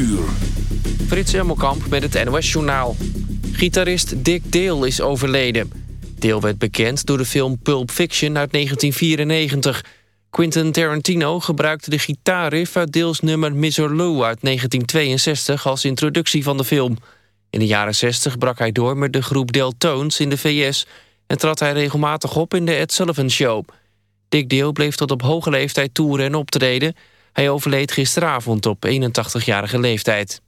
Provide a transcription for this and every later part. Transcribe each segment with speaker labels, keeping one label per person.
Speaker 1: uur.
Speaker 2: Frits Emmelkamp met het NOS-journaal. Gitarist Dick Dale is overleden. Dale werd bekend door de film Pulp Fiction uit 1994. Quentin Tarantino gebruikte de gitaarriff uit Dale's nummer Mr. Lou uit 1962 als introductie van de film. In de jaren 60 brak hij door met de groep Deltones in de VS... en trad hij regelmatig op in de Ed Sullivan Show. Dick Dale bleef tot op hoge leeftijd toeren en optreden... Hij overleed gisteravond op 81-jarige leeftijd.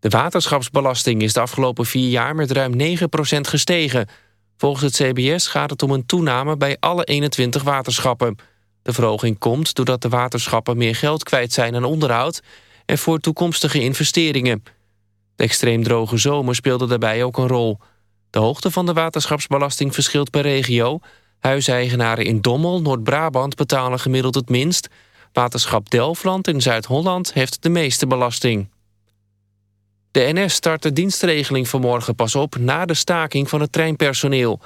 Speaker 2: De waterschapsbelasting is de afgelopen vier jaar met ruim 9% gestegen. Volgens het CBS gaat het om een toename bij alle 21 waterschappen. De verhoging komt doordat de waterschappen meer geld kwijt zijn aan onderhoud... en voor toekomstige investeringen. De extreem droge zomer speelde daarbij ook een rol. De hoogte van de waterschapsbelasting verschilt per regio. Huiseigenaren in Dommel, Noord-Brabant betalen gemiddeld het minst... Waterschap Delfland in Zuid-Holland heeft de meeste belasting. De NS start de dienstregeling vanmorgen pas op na de staking van het treinpersoneel.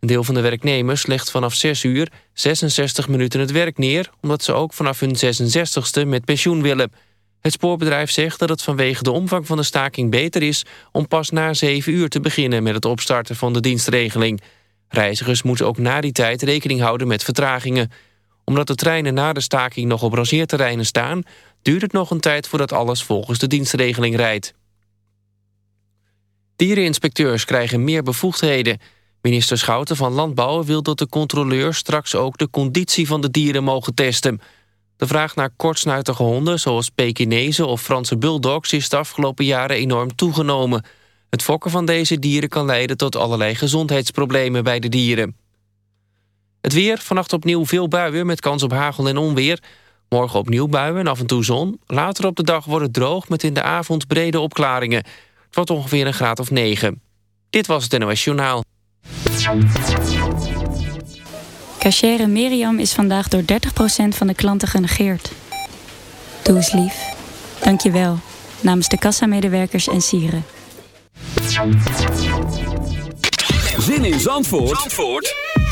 Speaker 2: Een deel van de werknemers legt vanaf 6 uur 66 minuten het werk neer... omdat ze ook vanaf hun 66ste met pensioen willen. Het spoorbedrijf zegt dat het vanwege de omvang van de staking beter is... om pas na 7 uur te beginnen met het opstarten van de dienstregeling. Reizigers moeten ook na die tijd rekening houden met vertragingen omdat de treinen na de staking nog op rangeerterreinen staan... duurt het nog een tijd voordat alles volgens de dienstregeling rijdt. Diereninspecteurs krijgen meer bevoegdheden. Minister Schouten van Landbouw wil dat de controleurs straks ook de conditie van de dieren mogen testen. De vraag naar kortsnuitige honden, zoals Pekinese of Franse bulldogs... is de afgelopen jaren enorm toegenomen. Het fokken van deze dieren kan leiden tot allerlei gezondheidsproblemen bij de dieren. Het weer, vannacht opnieuw veel buien met kans op hagel en onweer. Morgen opnieuw buien en af en toe zon. Later op de dag wordt het droog met in de avond brede opklaringen. Het wordt ongeveer een graad of 9. Dit was het NOS Journaal.
Speaker 3: Cachere Miriam is vandaag door 30% van de klanten genegeerd. Doe eens lief. Dank je wel. Namens de kassamedewerkers en sieren.
Speaker 1: Zin in Zandvoort? Zandvoort?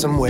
Speaker 4: somewhere.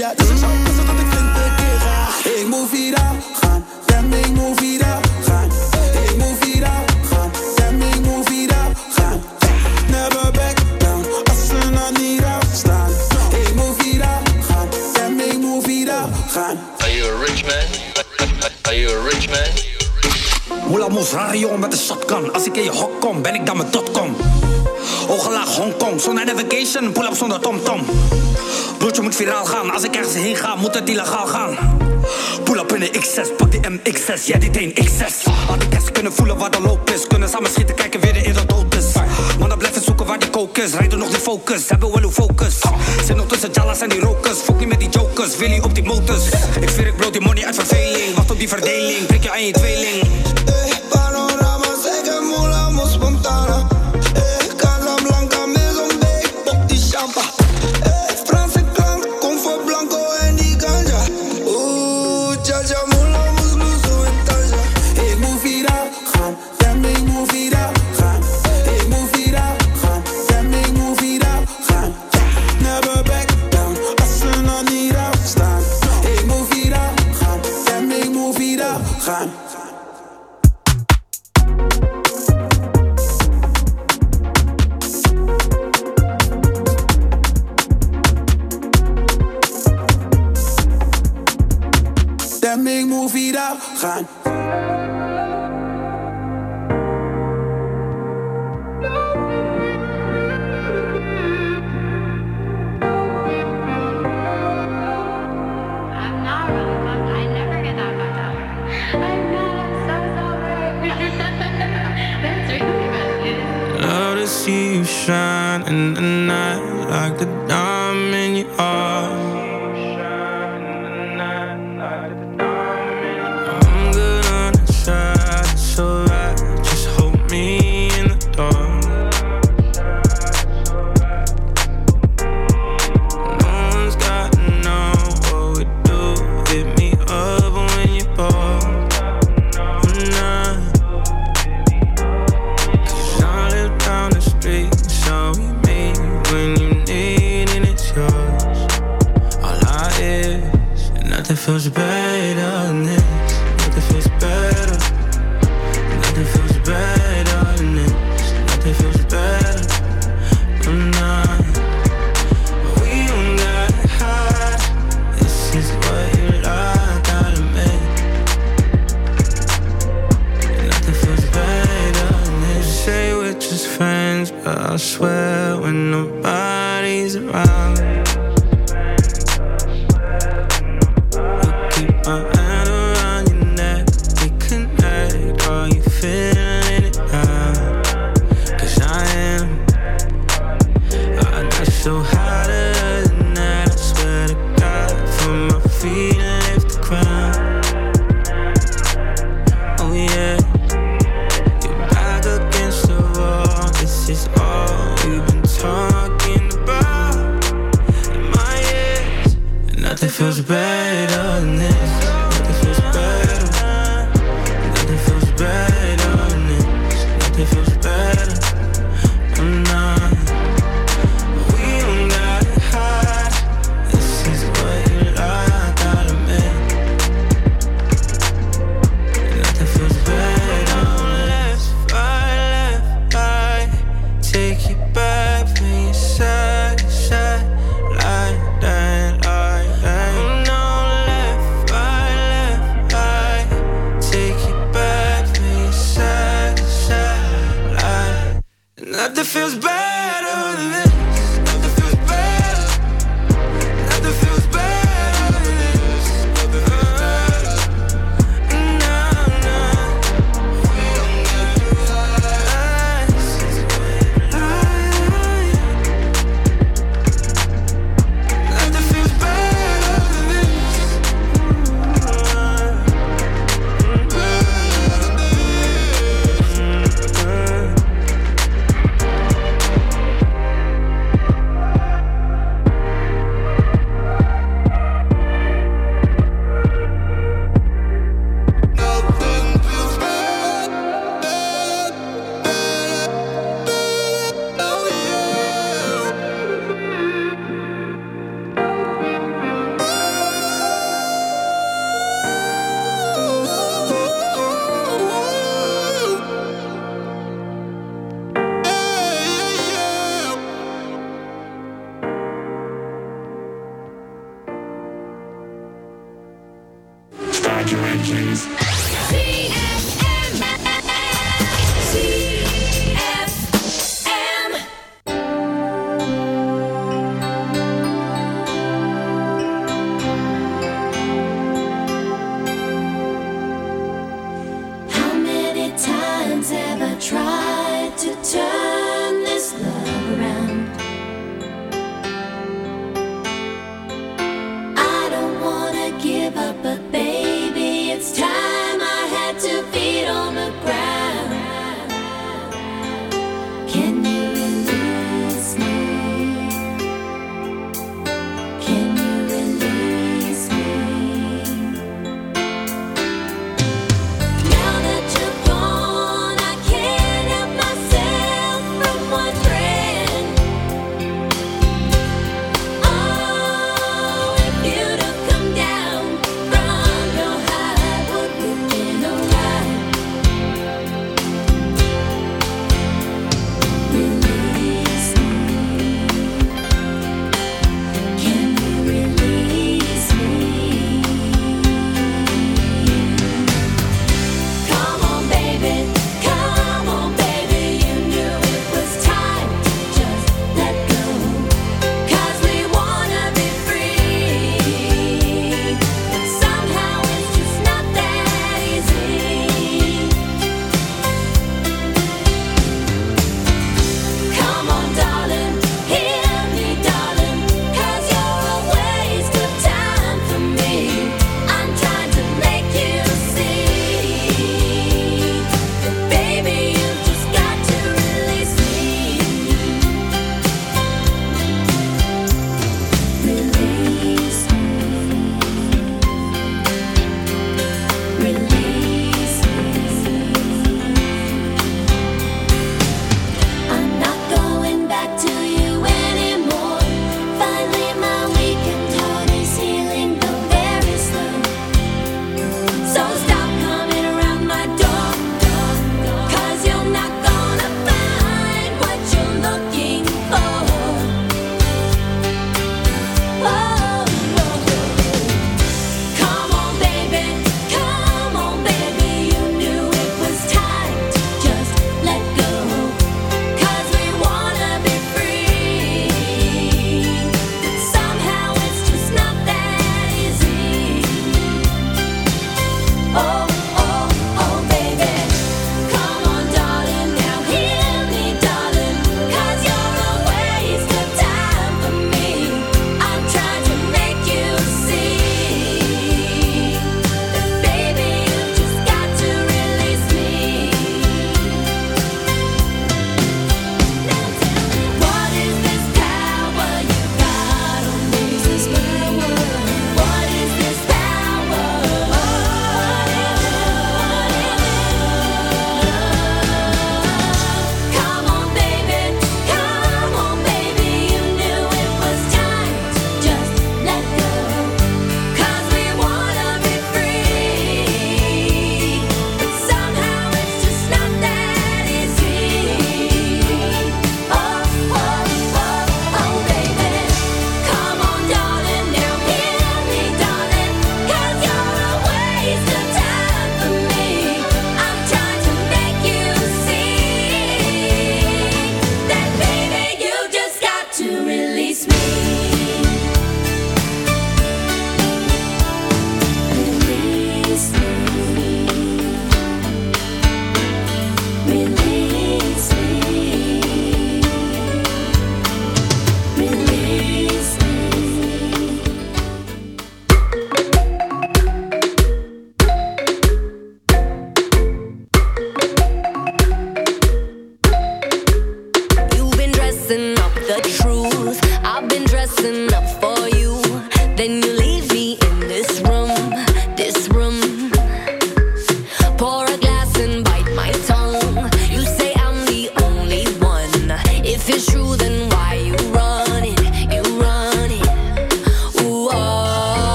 Speaker 5: via. Dus ik zou passen dat ik vind de keer raar. Ik moet vira gaan, damn ik moet vira gaan. Ik moet vira gaan, damn ik moet vira gaan. Never back down, als ze nog niet afstaan. Ik moet vira gaan, damn ik moet vira gaan. Are you a rich man? Are you a rich man?
Speaker 6: Moela Mosrario met de shotgun. Als ik in je hok kom, ben ik dan met dotcom. Ogenlaag Hongkong, zonder navigation, pull up zonder tomtom. -tom viraal gaan. Als ik ergens heen ga, moet het illegaal gaan. Pull up in de X6, pak die MX6, jij die teen X6. Had ik eens kunnen voelen waar de loop is. Kunnen samen schieten, kijken weer in dat dood is. Maar blijven zoeken waar die koken, is. Rijden nog die focus, hebben wel uw focus. Zijn nog tussen Jalas en die rokers. fuck niet met die jokers, Willy op die motors. Ik veer ik bloot die money uit verveling. Wacht op die verdeling, prik je aan je tweeling.
Speaker 5: in the night like the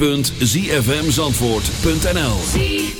Speaker 1: www.zfmzandvoort.nl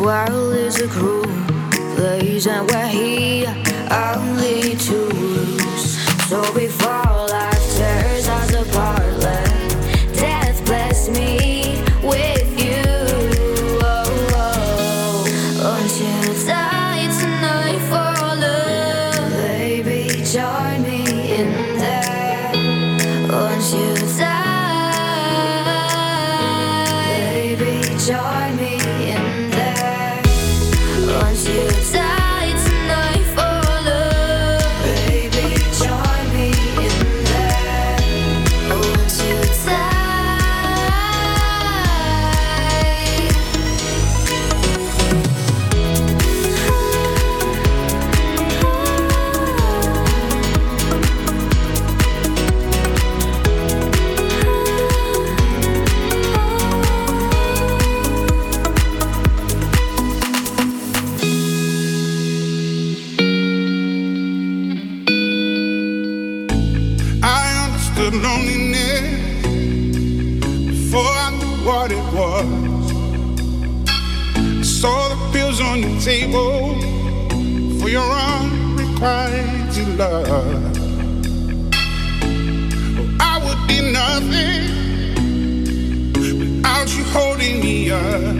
Speaker 7: World is a cruel place, and we're here only to lose. So before. love, I
Speaker 8: would be nothing without you holding me up.